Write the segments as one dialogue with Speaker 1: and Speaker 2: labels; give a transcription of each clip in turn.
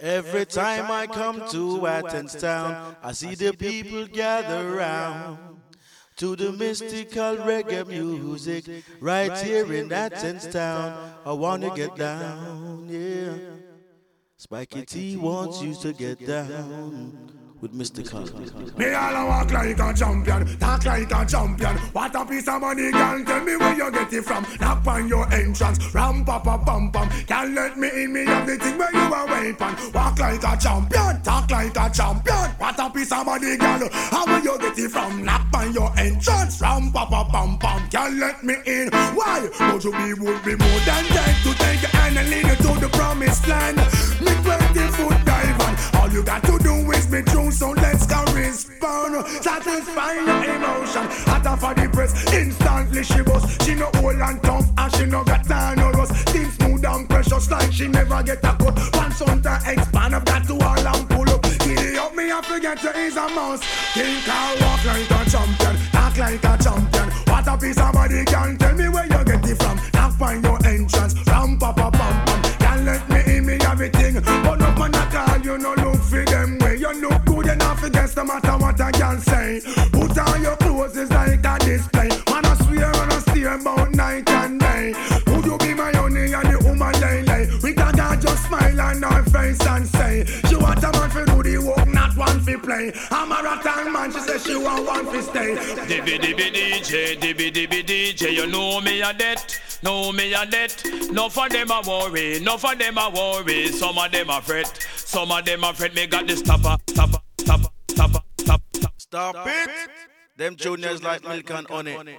Speaker 1: Every time I come to Athens town, I see the people gather round to the mystical reggae music right here in Athens town. I wanna get down, yeah. Spikey T wants you to get down with Mr. Cosby.
Speaker 2: Me all walk like a champion, talk like a champion. What a piece of money, girl. Tell me where you get it from. Knock on your entrance, ram pa pa pam pam. Can't let me in, me have the thing where you are waiting. Walk like a champion, talk like a champion. What a piece of money, girl. How will you get it from? Knock on your entrance, ram pa pa pam pam. Can't let me in. Why? But you be would be more than dead to take your hand and lead you to the promised land. Me 20 foot dive on. All you got to do is be true so let's go respond. Satisfy your emotion. Hotter for the press, instantly she bust. She no old and tough, and she no got time no rust. Things smooth and precious like she never get a cut. Pants on to expand, I've got to all and pull up. Giddy up, me I forget to is a must. Think I walk like a champion, act like a champion. What a piece of body can tell me where you get it from. Now find your entrance, ram pa pa pam pam. Can't let me in me everything, but no man at all. You no enough against no matter what I can say. Put on your clothes it's like a display. Man, I swear and I steer about night and day. Would you be my honey and the woman lay lay? We can just smile on her face and say, She want a man for do the work, not one for play. I'm a rattan man, she say she want one for stay.
Speaker 3: Dibby dibby DJ, dibby dibby DJ, you know me a debt. Know me a debt. No for them a worry, no for them a worry. Some of them a fret, some of them a fret. Me got this stopper, stopper, stopper, stopper, stopper.
Speaker 1: Stop it! Them juniors like milk and honey.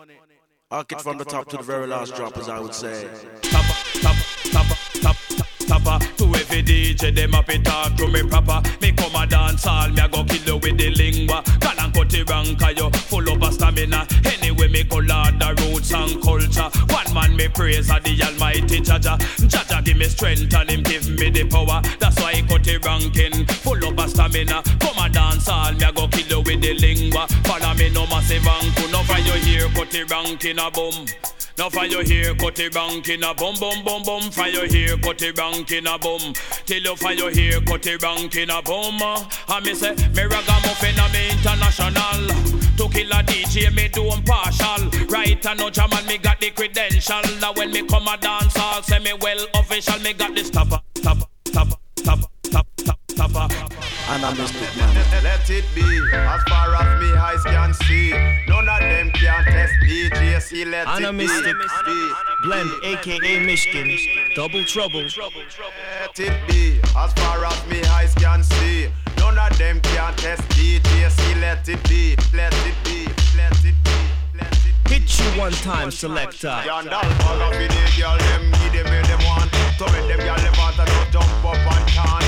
Speaker 1: Arc it from the top to the very last drop, as I would say.
Speaker 3: Stopper, stopper, stopper, stopper, stopper. To every DJ, them up it talk to me proper. Me come a dance hall, me a go kill you with the lingua. Call and cut wrong, cause you full of a stamina. Anyway, me go lord the roots and culture. One man me praise a the almighty Jaja. Jaja give me strength and him give me the power. That's why he cut it ranking, full of a stamina. Come a dance hall, me a go kill you with the lingua. Follow me no massive angle, no for you here, cut it ranking a boom. Now for you hear cut it rank in a boom boom boom boom For you hear cut it rank in a boom Till you for you hear cut it rank in a boom And me say me ragamuffin a me international. To kill a DJ me do him partial. Right and no jam and me got the credential. Now when me come a dance hall say me well official Me got the stopper stopper stopper stopper stopper stopper
Speaker 1: And I missed it, man.
Speaker 4: Let it be, as far as me eyes can see. None of them can test DJC, let
Speaker 5: Anna
Speaker 4: it be.
Speaker 5: Mystic.
Speaker 4: be.
Speaker 5: Blend, aka Michigan. Double trouble.
Speaker 4: Let it be, as far as me eyes can see. None of them can test DJC, let it be, let it be, let it be, let it be.
Speaker 5: Hit you one time, selector.
Speaker 4: Yandal bag of the girl, them give them them want. To make them girl them want to jump up and can.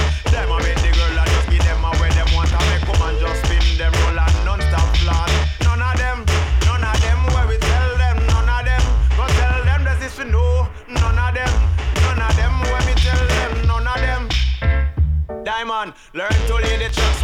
Speaker 4: Learn to lead the tracks,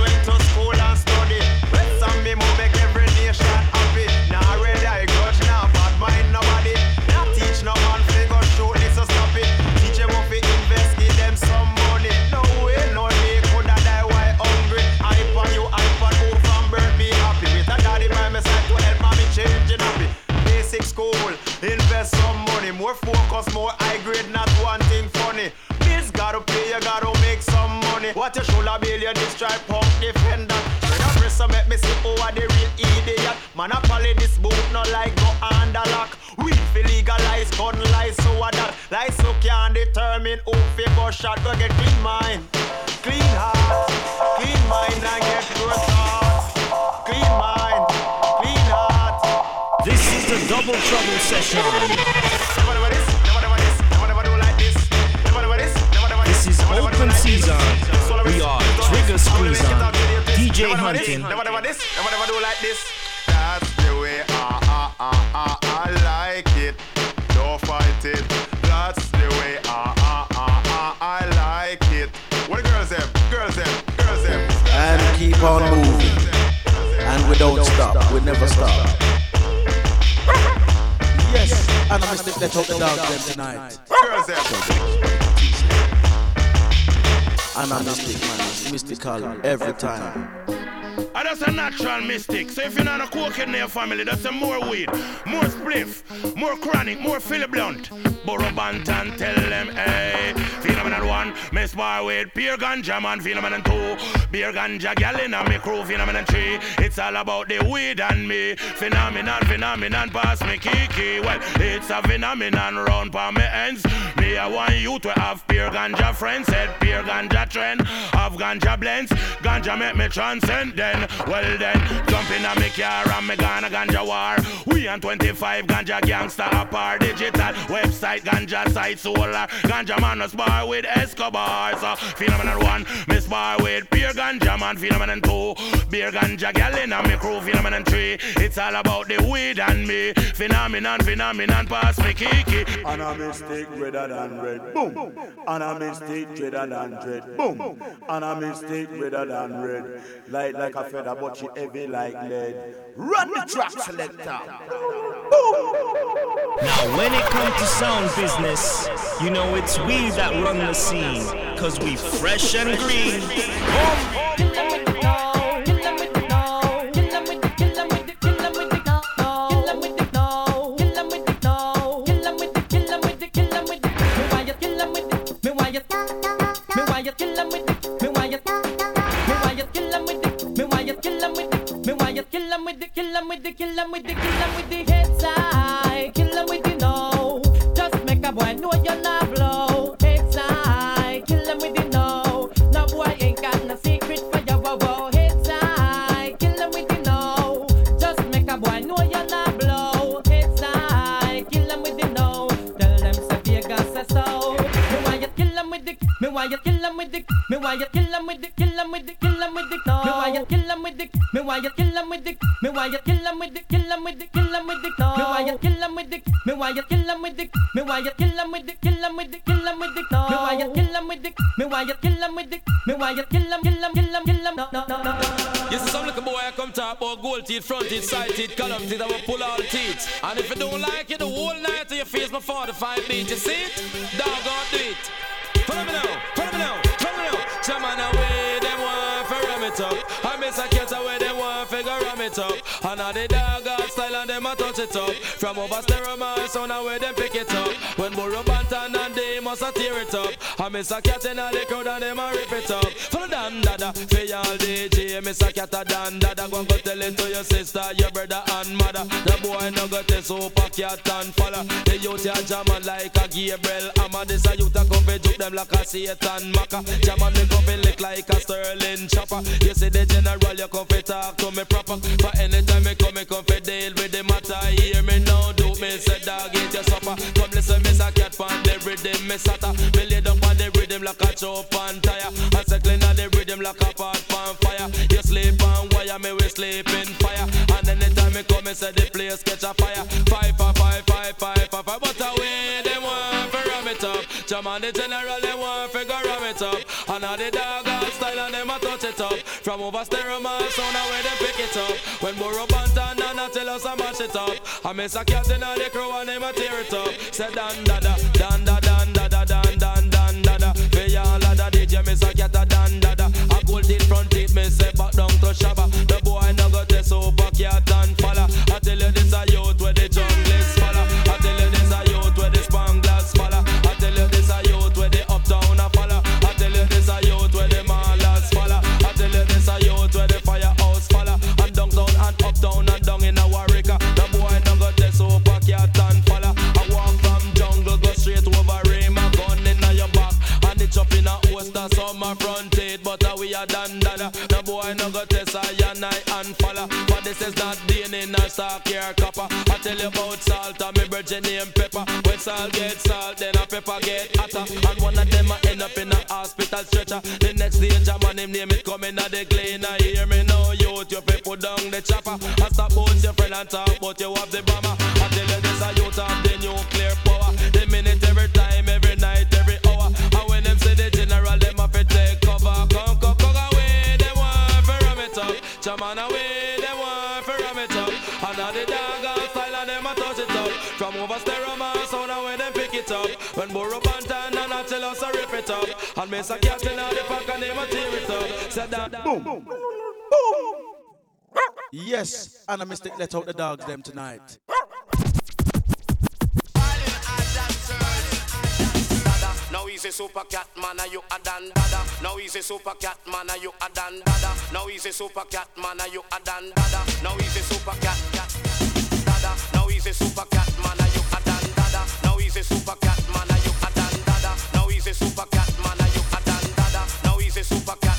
Speaker 4: destroy pump defender. Up press, so make me see over the real idiot. Monopoly this boot, no like under lock. We legalize, gun lies, so that. Lies so can determine who shot. Go get clean mind, clean heart, clean mind and get thoughts. Clean mind, clean heart.
Speaker 5: This is the Double Trouble session.
Speaker 4: Get out,
Speaker 5: DJ
Speaker 4: never, never this,
Speaker 5: Hunting.
Speaker 4: Never, never this, never, never do like this. That's the way I, I, I, I, I like it. Don't fight it. That's the way I, I, I, I, I like it. What the girls them? Girls them? Girls them?
Speaker 1: And keep on moving. And we don't stop. We never stop. Yes, and I missed it. Let's talk the dog them tonight.
Speaker 4: Girls them?
Speaker 1: And a mystic man, mystical every time.
Speaker 6: And that's a natural mystic. So if you're not a cocaine in your family, that's a more weed, more spliff, more chronic, more Philip Blunt. Buro Banton tell them, hey, phenomenon one, miss bar with pure ganja man, phenomenon two, beer ganja gal in me crew, phenomenon three. It's all about the weed and me, phenomenon, phenomenon, pass me kiki. Well, it's a phenomenon round pa me ends. Me I want you to have pure ganja friends, said pure ganja trend, have ganja blends, ganja make me transcend. Then, well then, jump in a me car and me gonna ganja war. We and 25 ganja gangster apart, digital website ganja side solar. Ganja man a spar with Escobar. So phenomenon one, me spar with pure ganja man. Phenomenon two, beer ganja gal in a me crew. Phenomenon three, it's all about the weed and me. Phenomenon, phenomenon, pass me kiki.
Speaker 2: And i a mistake redder than red. Boom. And a mistake redder than red. Boom. And a mistake redder than red. Light like a feather, but she heavy like lead. Run the track selector. Boom.
Speaker 5: Now, when it comes to sound business, you know it's we that run the scene. Cause we fresh and green.
Speaker 7: Kill
Speaker 3: teeth, front teeth, side teeth, column teeth, I will pull all the teeth. And if you don't like it, the whole night to your face, my 45 beat, you see it? Dog on do it. Follow me now, follow me now, follow me now. Chairman away, them want for ram it up. I miss a cat away, them want figure ram it up. And now the dog got style and them a touch it up. From over stereo my sound away, them pick it up. When Buro Banton and they must a tear it up. I miss a cat in the crowd and them a rip it up. Follow Don Dada, for y'all DJ, miss a cat a Don Dada. Go and go tell it to your sister, your brother and mother. The boy no got a super cat and follow. The youth ya jamming like a Gabriel Amma. This a youth a come fi juke them like a Satan Maka. Jamming me come fi lick like a Sterling chopper. You see the general, you come fi talk to me proper. For anytime me come, me come fi deal with the matter. Hear me now, do me say dog eat your supper. Come listen, me say cat pan the rhythm, me sata. Me lay down on the rhythm like a chop and tire. I clean on the rhythm like a pot pan fire. You sleep on wire, me we sleep in fire. And anytime me come, me say the place catch a fire. Five, five, five, five, five, five, five. But away, them want fi ram it up. Jam on the general, them want fi go ram it up. And all the dog style and them a touch it up. From over stereo man sound away them pick it up. When Buro Banton and I tell us I mash it up. I miss a cat in the crew and them a tear it up. Say dan da da, da dan a da DJ miss a cat a gold teeth front teeth me say back down to Shabba. The boy no got the super cat and falla. I tell you this a chop in a host of summer front it. But we are done dada. The boy no got test I and I and falla. But this is not DNA nor stock here copper. I tell you about salt and me virgin name pepper. When salt get salt, then a pepper get hotter. And one of them a end up in a hospital stretcher. The next day, Jaman him name it coming out the cleaner. Hear me now, youth, you fi put down the chopper. I stop about your friend and talk, up. And
Speaker 1: me say cat in the pack and them a tear it up. Say that. Boom. Boom.
Speaker 8: Yes, Anna Mystic let out the dogs them tonight.
Speaker 9: Now he's a super cat man, are you a dan dada? Now he's a super cat man, are you a dan dada? Now he's a super cat man, are you a dan dada? Now he's a super cat cat dada. Now he's a super cat man, are you a dan dada? Now he's a super cat man, easy super cat man, Are you a dandada? Now Now a super cat.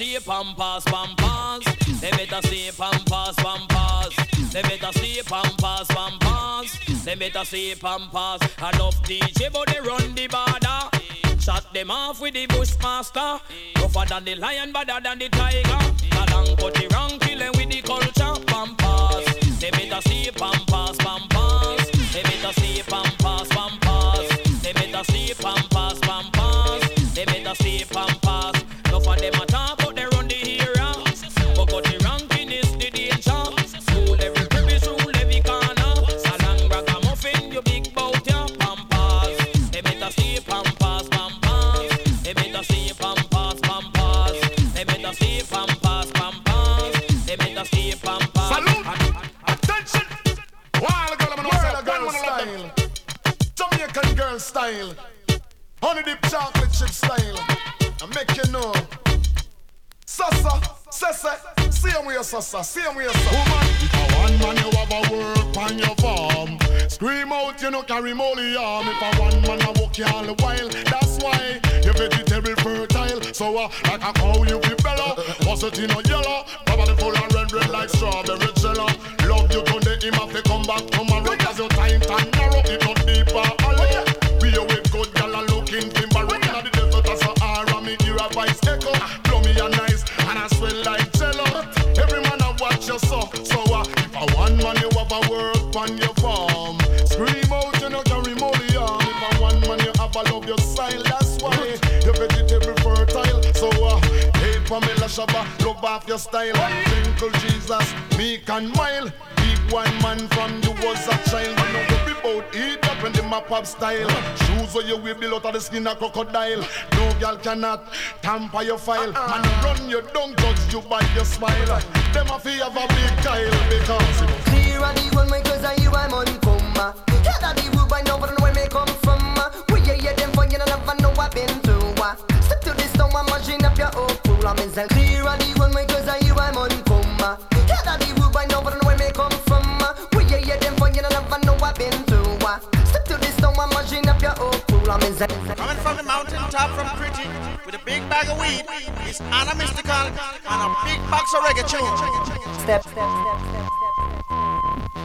Speaker 1: Better
Speaker 3: see pampas, pampas. They better see pampas, pampas. They better see pampas, pampas. They better see pampas. Enough DJ, but they run the border. Shot them off with the bushmaster. Tougher than the lion, badder than the tiger. Galang put the rank, kill them with the culture. Pampas. They better see pampas, pampas. They better see pampas, pampas. They better see pampas, pampas. They better see pampas. Enough of them
Speaker 10: dip chocolate chip style. I make you know. Sasa, sasa, same way sasa, same way sasa. Woman, if a one man you have a work on your farm, scream out you no carry molly arm. If a one man a walk you all the while, that's why you vegetable fertile. So uh, like a cow you be better, was it in a yellow, body full of red red like strawberry jello. Love you today, him have to come back tomorrow. Cause your time can narrow, it not deeper a at the Sahara, me hear a voice echo. Blow me a and I swell like jello. Every man a watch you so. So uh, if a one man you have a work on your farm, scream out you no carry molly on. If a one man you have a love your style, that's why your vegetable fertile. So uh, hey Pamela Shabba, love off your style. Twinkle Jesus, meek and mild. One man from you was a child. You know worry about eat up when the map up style. Shoes where you wear below to the skin of crocodile. No girl cannot tamper your file. Uh-uh. Man run you don't judge you by your smile. Them a fi have a big Kyle because
Speaker 11: Clear of the one way cause I you I'm on coma Head of the wood by now but where me come from you hear them for you never know I've been through. Step to this town machine up your own pool I'm in clear of the one way cause I you I'm on
Speaker 8: Coming from the mountain top from Pretty with a big bag of weed is Anna Mystical and a big box of reggae. Tune.
Speaker 11: Step, step, step, step, step,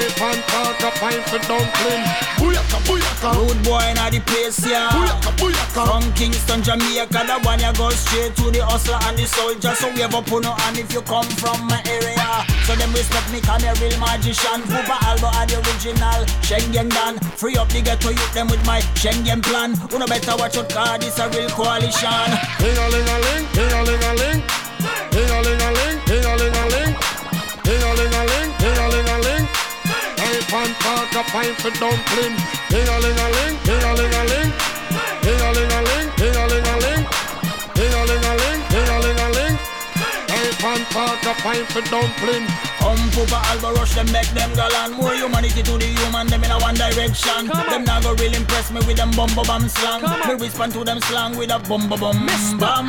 Speaker 12: tingle,
Speaker 13: pan talk a pint for dumpling. Booyaka, booyaka.
Speaker 14: Rude boy in the place, yeah.
Speaker 13: Booyaka, booyaka.
Speaker 14: From Kingston, Jamaica, the one you go straight to the hustler and the soldier. So we have a puno and if you come from my area. So them respect me, cause a real magician. Puppa Albo are the original. Shengen Clan. Free up the ghetto youth them with my Schengen plan. Uno better watch out, cause this a real coalition.
Speaker 13: Ding-a-ling-a-ling. Ding-a-ling-a-ling, ding-a-ling-a-ling. A pint for dumpling. Ding a ling a ling, ding a ling a ling, ding a ling a ling, ding a ling a ling, ding a ling a ling, ding a ling a ling. Hey, pan talk a pint for dumpling.
Speaker 14: Come Puppa Albo rush them make them galan More humanity to the human them in a one direction. Them not go real impress me with them bumbo bum slang. Me respond to them slang with a bumbo bum bum.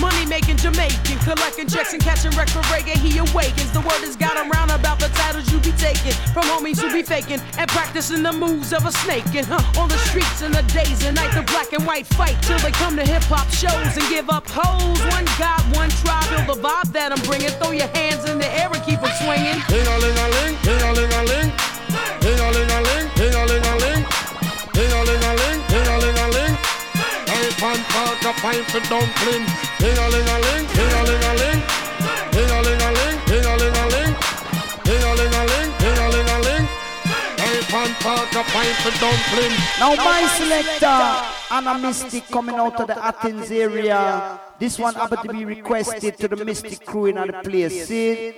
Speaker 15: Money making Jamaican Collecting checks and catching wreck for reggae He awakens. The word has got around about the titles you be taking. From homies who be faking And practicing the moves of a snake. And huh, on the streets in the days and night The black and white fight. Till they come to hip hop shows And give up hoes. One God, one tribe Feel the vibe that I'm bringing. Throw your hands in the air and keep them swinging.
Speaker 13: Ding a ling a ling, ding a ling a ling, ding a ling a ling, ding a ling a ling, ding a ling a ling, ding a ling a ling. Hey, pan talk a pint for dumpling. Ding a ling a ling, ding a ling a ling, ding a ling a ling, ding a ling a ling, ding a ling a ling, ding a ling a ling. Hey, pan talk a pint for dumpling.
Speaker 16: Now my selector and a mystic coming out of the Athens area. This one happened to be requested to the mystic crew in the place. See?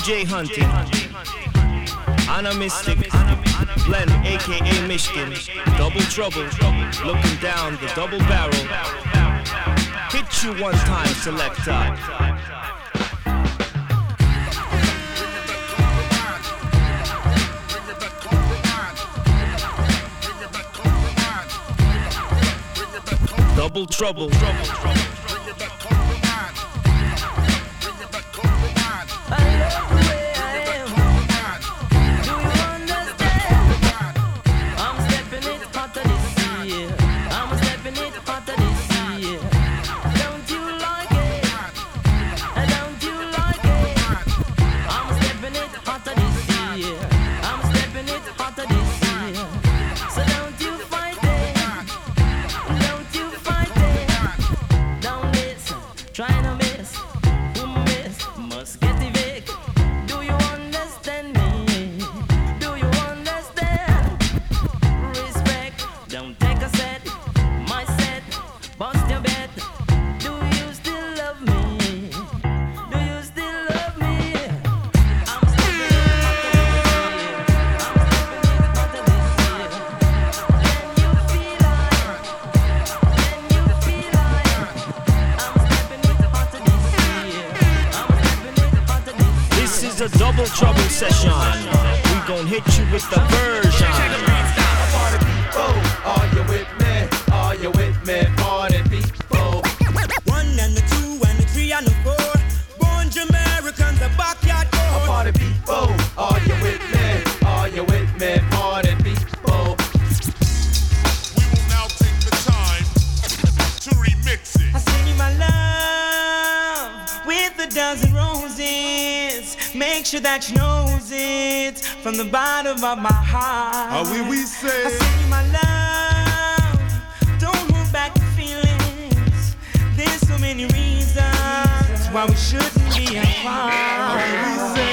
Speaker 5: DJ Hunting. Anna Mystic. Blend, aka Michigan. Double Trouble. Looking down the double barrel. Hit you one time, selector. Double trouble.
Speaker 17: I'm
Speaker 18: knows it from the bottom of my heart.
Speaker 19: How we we say?
Speaker 18: I you my love. Don't hold back the feelings. There's so many reasons why we shouldn't be apart.
Speaker 19: we say?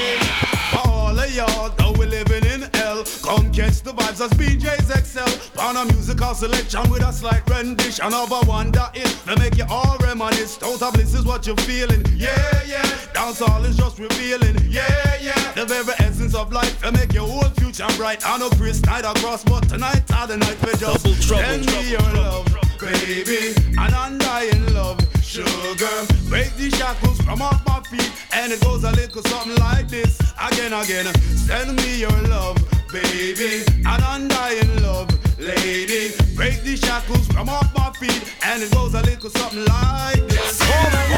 Speaker 19: Catch the vibes as BJ's excel. On a musical selection with a slight rendition of a wonder it to make you all reminisce. Total bliss is what you're feeling, yeah, yeah. Dance all is just revealing, yeah, yeah. The very essence of life to make your whole future bright. I know Chris Snyder cross, but tonight are the night for just
Speaker 5: Double trouble,
Speaker 19: send
Speaker 5: trouble,
Speaker 19: me your love, baby, an undying love. Sugar, break the shackles from off my feet, and it goes a little something like this. Again, again, send me your love, baby, an undying love, lady. Break the shackles from off my feet, and it goes a little something like this.
Speaker 18: Oh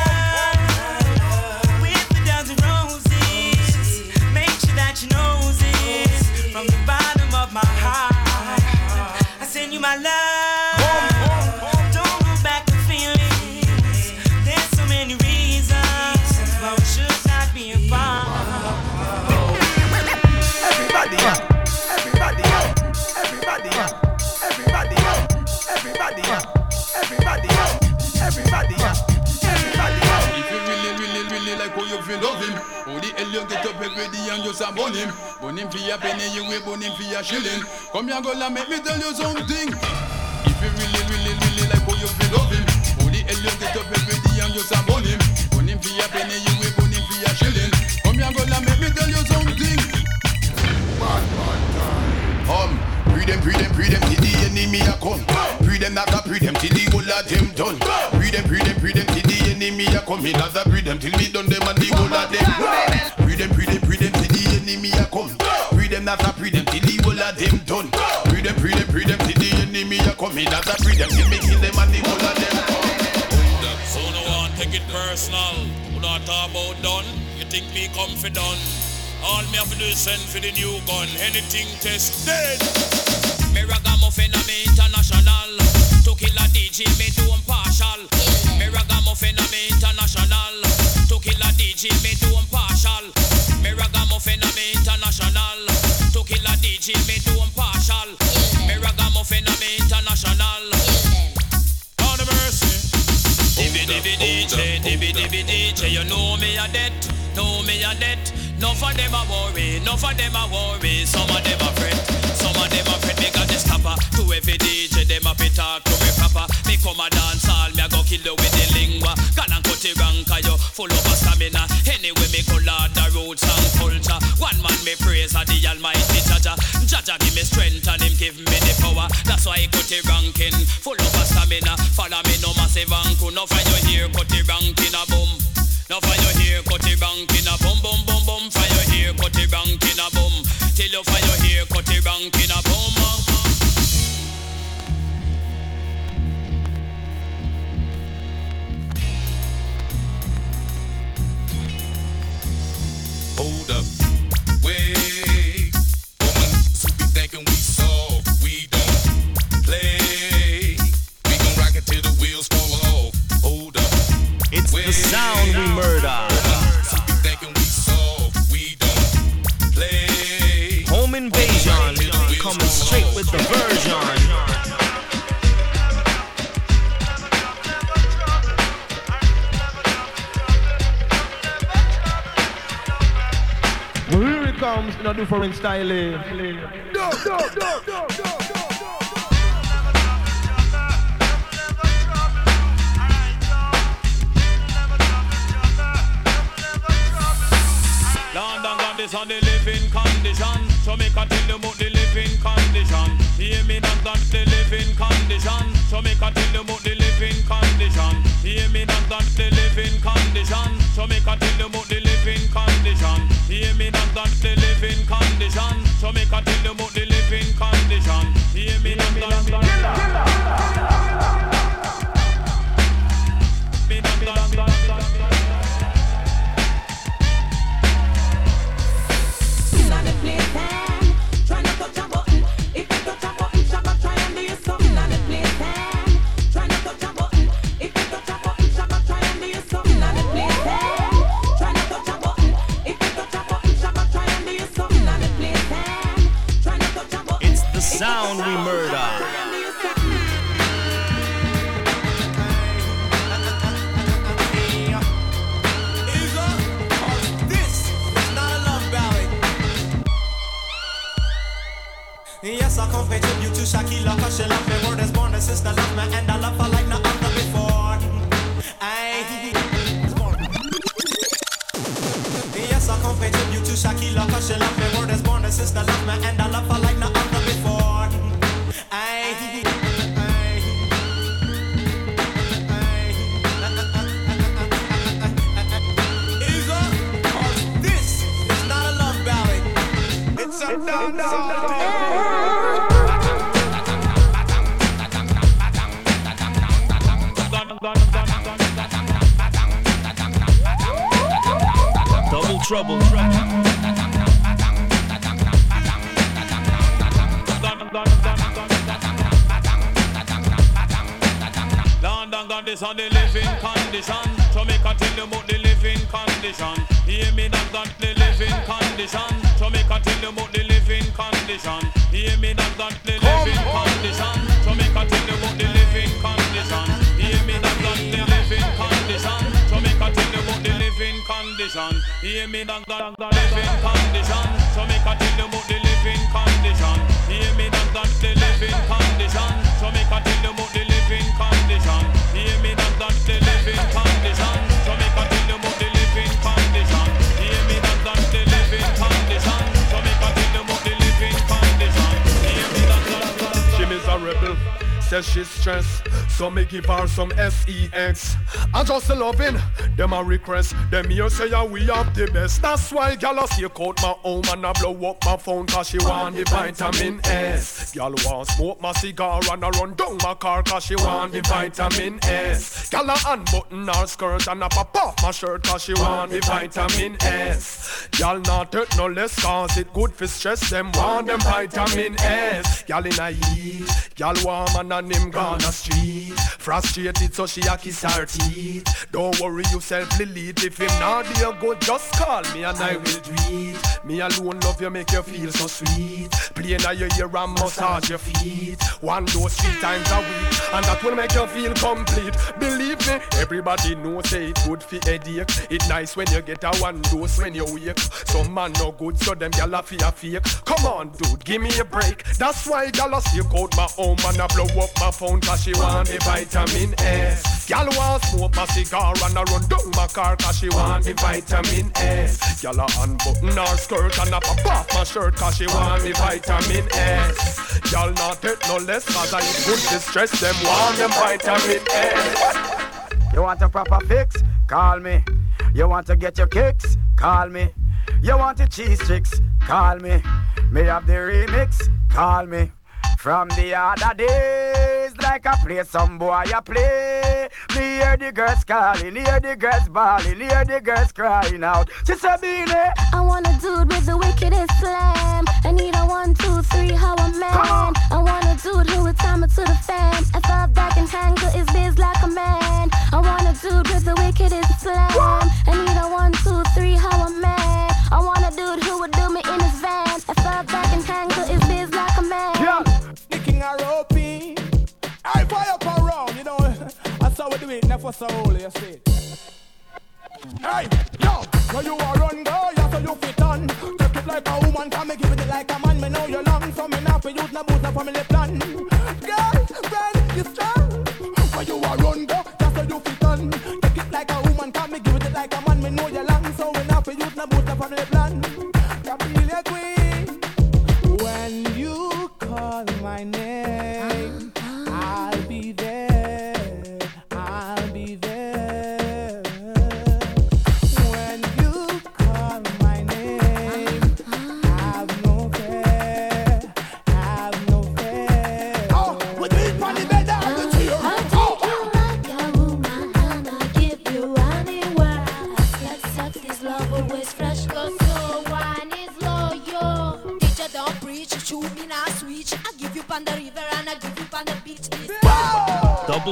Speaker 3: day and just a bun him? Bun him for your penny, you will bun him for your shilling. Come here, girl, and make me tell you something. If you really, really, really like how you feel love him, how the hell you get up every day and just a bun him? Bun him for your penny, you will bun him for your shilling. Come here, girl, and make me tell you something.
Speaker 20: Um, pre them, pre them, pre them till the enemy a come. Pre them not a pre them till the whole of them done. Pre them, pre them, pre them till the enemy a come. Me not a pre them till me done them and the whole of them, Pre them not a pre them till the whole of them done. Pre them, pre them, pre them till the enemy a come. Me not a pre them till me kill them and the whole of them.
Speaker 3: So no one take it personal. Who not talk about done? You think me come for done? All me have to do is send for the new gun. Anything tested. Me ragamuffin a me international. To kill a DJ me do impartial. Me ragamuffin a me international. To kill a DJ me do impartial. Me ragamuffin a me international. To kill a DJ me do impartial. Me ragamuffin a me international. Lord of mercy. Dibby dibby DJ, dibby dibby DJ, you know me a debt, know me a debt. No for them a worry, no for them a worry. Some of them a fret, some of them a fret. Me got the stopper to every DJ, them a fit talk to me proper. Me come a dance all, me a go kill the lingua. Cut rank, you full of stamina. Anyway, me go lord the roots and culture. One man me praise a the Almighty Jaja. Jaja give me strength and him give me the power. That's why he cut ranking, full of stamina. Follow me no massive anku, no you here cut ranking a boom. No you here cut it ranking a boom boom boom boom. You here cut it ranking a boom. Till you you here
Speaker 21: comes in a different style. eh.
Speaker 3: London got this on the living condition. So make a tell you about the living condition. Hear me not got the living condition. So make a tell you about the living condition. Hear me not got the living condition. So make a tell you about the living condition. Hear me not got the living condition. So make a tell you about the living condition. Hear me not got the Me
Speaker 22: the
Speaker 3: living condition. Jamaica tell you about the living condition. Hear me that got the living condition. Jamaica tell you about the living condition. Hear me that got the living condition. Jamaica tell you about the living condition. Hear me that got the living condition. Jamaica tell you about the living condition. Hear me that got the living condition. Jamaica tell you about the living condition. Hear me that got the living condition. Jamaica tell you about the the living
Speaker 23: says she's stressed. So me give her some sex. And just a loving, them a request. Them here say yeah, we have the best. That's why gal a seek out my home and I blow up my phone cause she want the vitamin S. Gal want smoke my cigar and I run down my car cause she want the vitamin S. Gal a unbutton her skirt and I pop off my shirt cause she want the vitamin S. Gal not hurt no less cause it good for stress. Them want them vitamin S. Gal in a heat, gal warm and on him gone a street. Frustrated so she a kiss her teeth. Don't worry yourself, Lilith. If him not there good, just call me and I will do. Me alone love you, make you feel so sweet. Play in your ear and massage your feet. One dose three times a week, and that will make you feel complete. Believe me, everybody knows say it good for headache. It nice when you get a one dose when you wake. Some man no good, so them gyal a fear fake. Come on, dude, give me a break. That's why gyal a stick out my home and I blow up my phone 'cause she want the vitamin S. Gyal want smoke my cigar and I run down my car 'cause she want the vitamin S. Gyal a unbutton her skirt and I pop off my shirt 'cause she want the vitamin S. Gyal not take no less cause I good to stress them want them vitamin S.
Speaker 24: You want a proper fix? Call me. You want to get your kicks? Call me. You want the cheese chicks? Call me. Me have the remix? Call me. From the other days, like I play some boy, I play. Me hear the girls calling, hear the girls bawling, hear the girls crying out. She said, Beenie.
Speaker 25: I want a dude with the wickedest slam. I need a one, two, three, how a man. I want a dude who would time it to the fan. I thought back and tangle his biz like a man. I want a dude with the wickedest slam. I need a one, two, three, how a man. I want a dude who would
Speaker 26: how we do it, never so holy, you see. Hey, yo, so you are run, girl, yeah, so you fit on. Take it like a woman, come me give it like a man. Me know you long, so me not for use no booze, no family plan. Girl, friend, you strong. So you are run, girl, yeah, so you fit on. Take it like a woman, come me give it like a man. Me know you long, so me not for use no booze, no family plan. Camille Queen, when you call my name,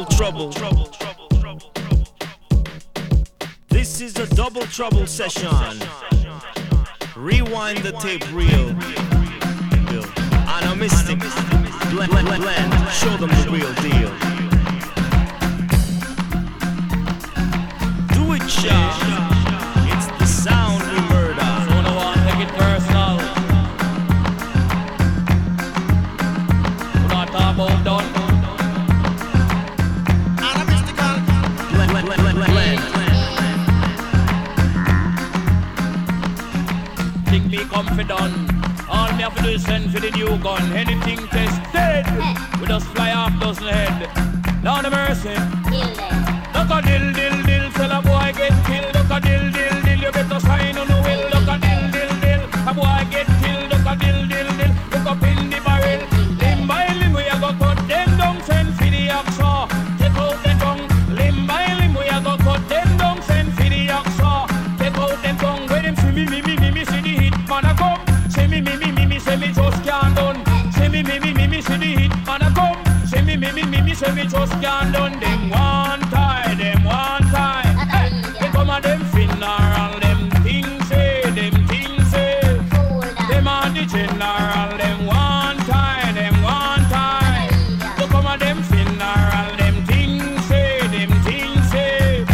Speaker 5: double trouble. This is a double trouble session. Rewind the tape reel. On a mystic blend, blend, show them the real deal. Do it,
Speaker 3: y'all. have to send for the new gun. Anything tested, we just fly off dozen head. Lord of mercy. Look a dildy. just can't done them one time, them one time. Hey, they come at them funeral, them things say, them things say. Them on the general, them one time, them one time. They come at them funeral, them things say, them things say.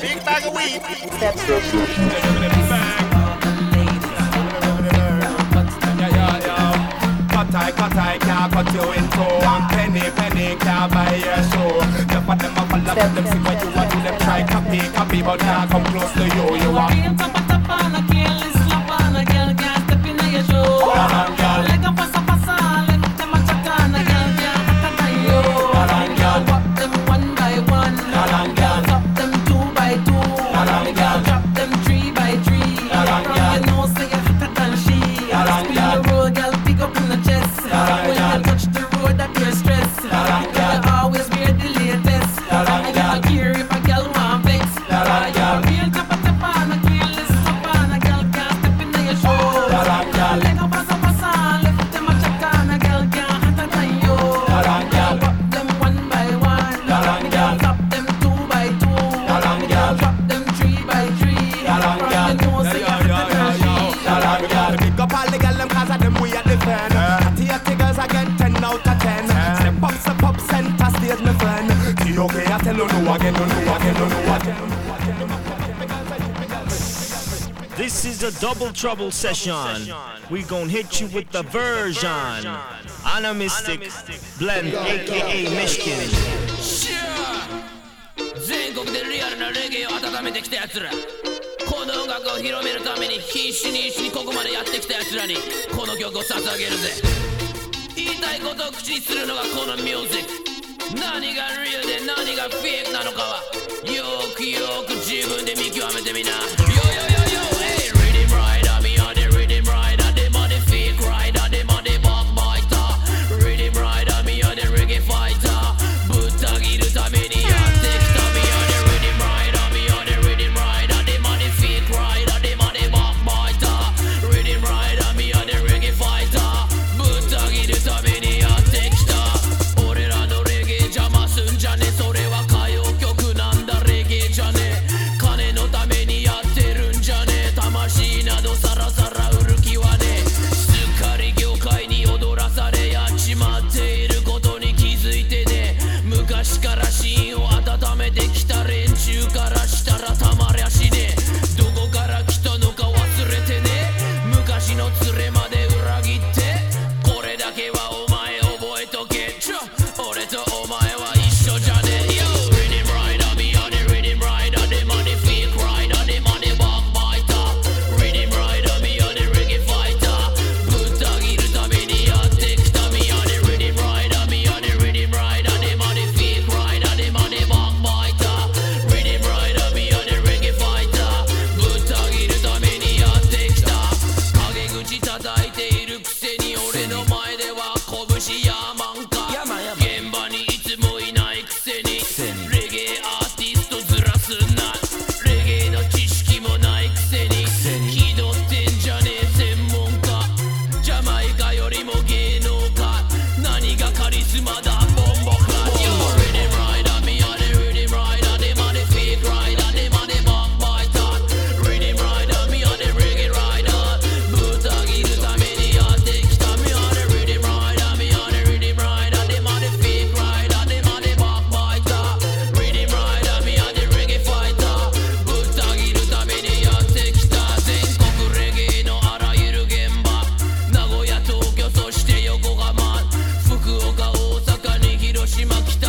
Speaker 19: Big bag of weed. Them see what you want to them try copy, copy, but now come close to you. You
Speaker 15: want.
Speaker 5: This is a double trouble session. We gon' hit you with the version. Anamistic Blend, aka Michigan.
Speaker 27: レこの音楽を広めるために必死に必死にここまでやってきたやつらにこの曲を捧げるぜ言いたいことを口にするのがこのミュージック何がリアルで何がフェイクなのかはよくよく自分で見極めてみな。
Speaker 5: she might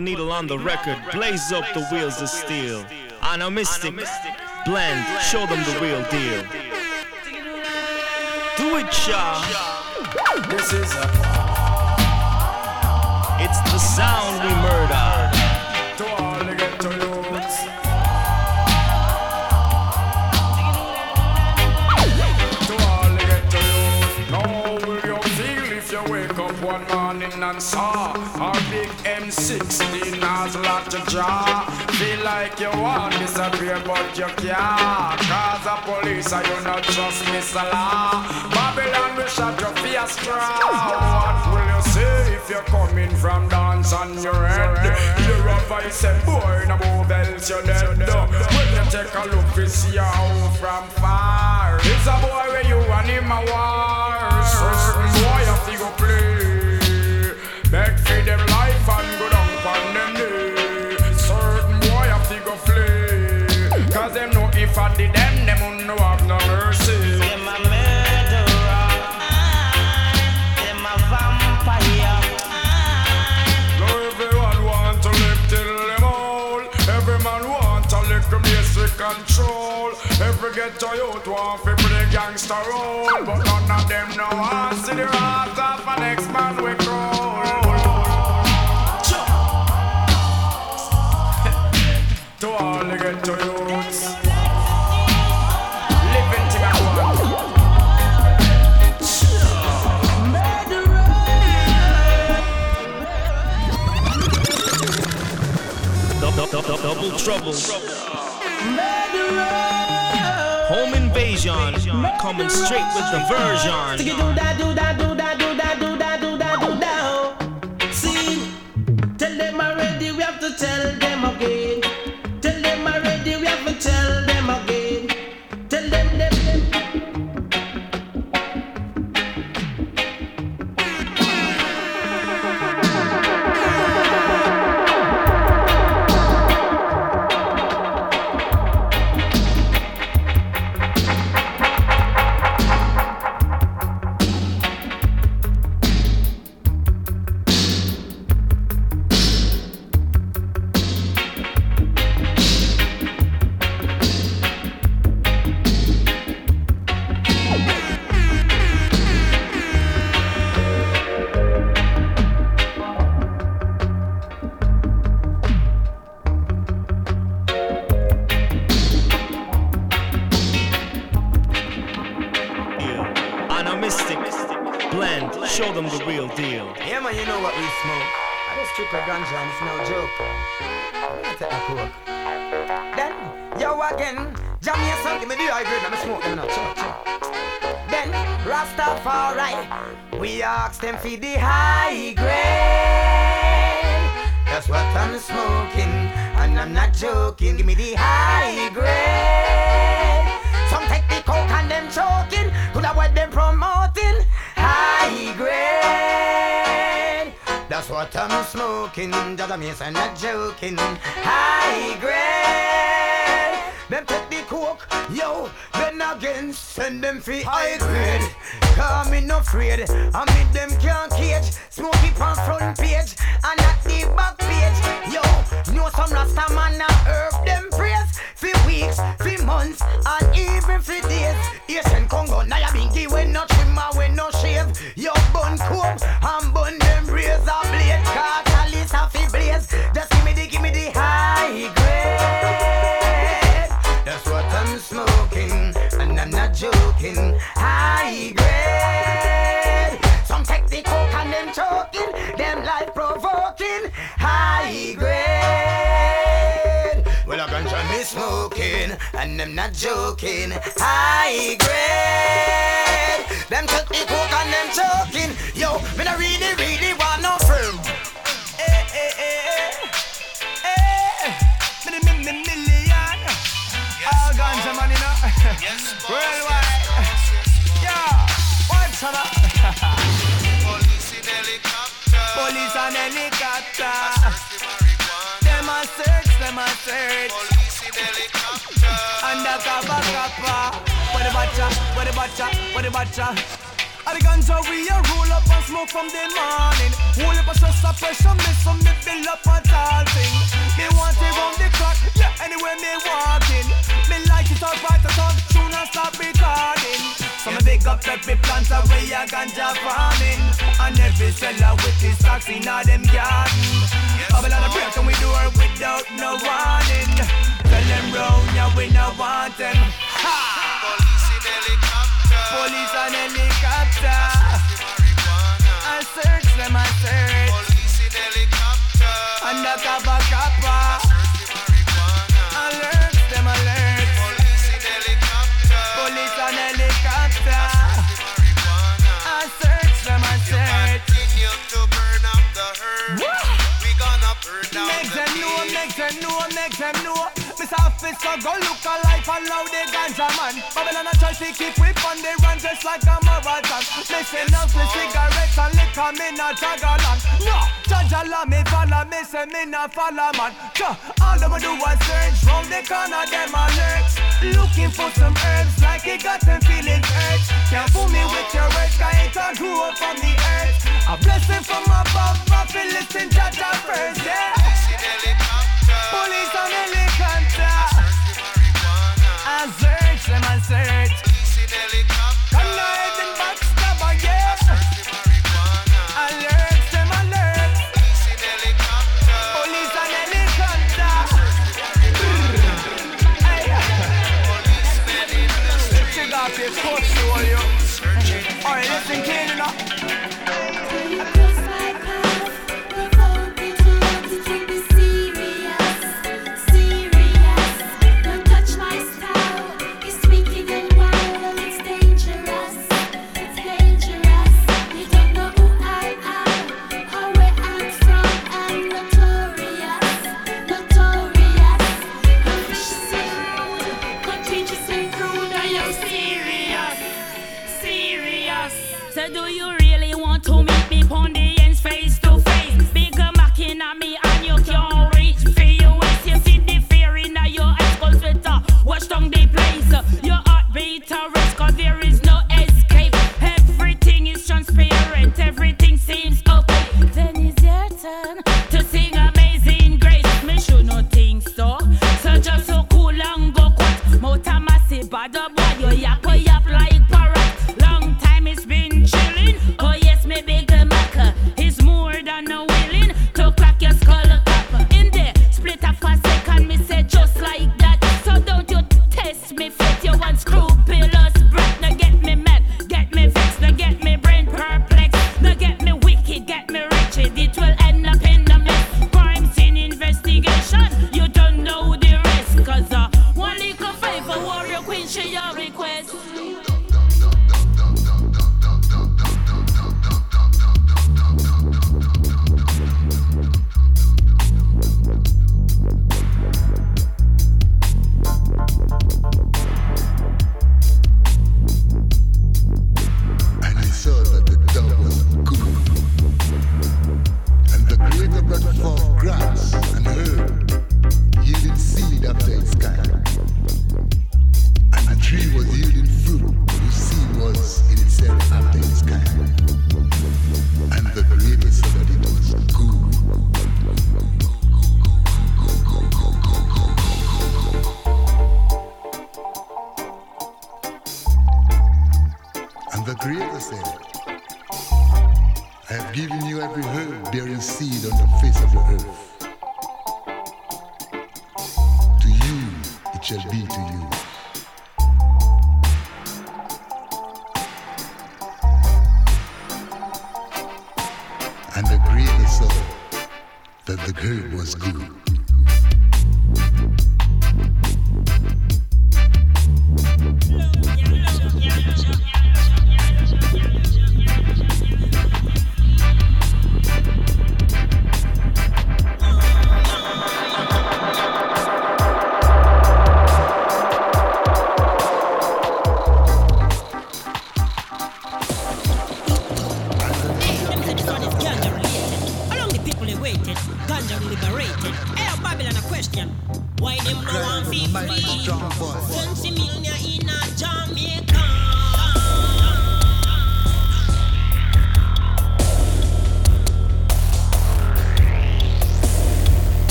Speaker 5: needle on the record, blaze up the wheels of steel. Animistic, blend, show them the real deal. Do it, Shaw.
Speaker 26: This is a.
Speaker 5: It's the sound we murder.
Speaker 26: The the and saw our big M16 has a lot to jaw? Feel like you want disappear but you can't. Cause the police are you not trust Mr. Law. Babylon will shut your face straw. What will you say if you're coming from dance on your head? Hear a voice say, boy, no move else you're dead. When you take a look, we see home from far. It's a boy where you Every ghetto youth want to play gangster role. But none of them know want see the heart of an next man we crawl. To all the ghetto youths. Living to my one.
Speaker 5: Double, double trouble. Invasion, coming straight with the version.
Speaker 4: See, tell them already, we have to tell them again. Tell them already, we have to tell them
Speaker 26: for the high grade. That's what I'm smoking, and I'm not joking. Give me the high grade. Some take the coke and them choking. Could have what them promoting? High grade. That's what I'm smoking. Just a miss and not joking. High grade. Coke, yo. Then again send them for high grade. Cause me no afraid. I mean them can't cage. Smoke it on front page and at the back page. Yo, know some Rasta man a herb them praise. For weeks, for months, and even for days. Asian Congo, now you binky when no trimmer, when no shave. Yo, bun comb and bun them joking. High grade. Them take the coke and them choking. Yo, me not really, really want no firm. Eh, eh, eh, eh. Eh. Me, me, million. All ganja money now. Worldwide. Yeah. What's up? Police and helicopter. Them a search, them a search. Undercover copper. What the butcher, what the butcher, what the butcher. And the ganja we a roll up and smoke from the morning. Hold up a stress of pressure, me some me build up a tall thing. Me want it round the clock, yeah, anywhere me walking. Me like it all right, I talk tune and stop recording. So me big up every planter where ya ganja farming And every seller with his stocks in all them garden Babylon a break and we do it without no warning Tell them round ya we no want them. Ha! Police and helicopter. I search them, I search. Police in helicopter. Undercover Miss Officer, go look alive and allow the ganja man. Babylon a try to keep whip on the run just like a marathon. Listen up to cigarettes and liquor, me not jog along. No, judge Allah, me follow, me say me not follow man. So, all them a do is search round the corner, them alert. Looking for some herbs like it got them feeling urge. Can't fool me with your words, cause it all grew up from the earth. A blessing from above, I feel listen, judge at first, yeah. Police and helicopter. I search them,
Speaker 28: Do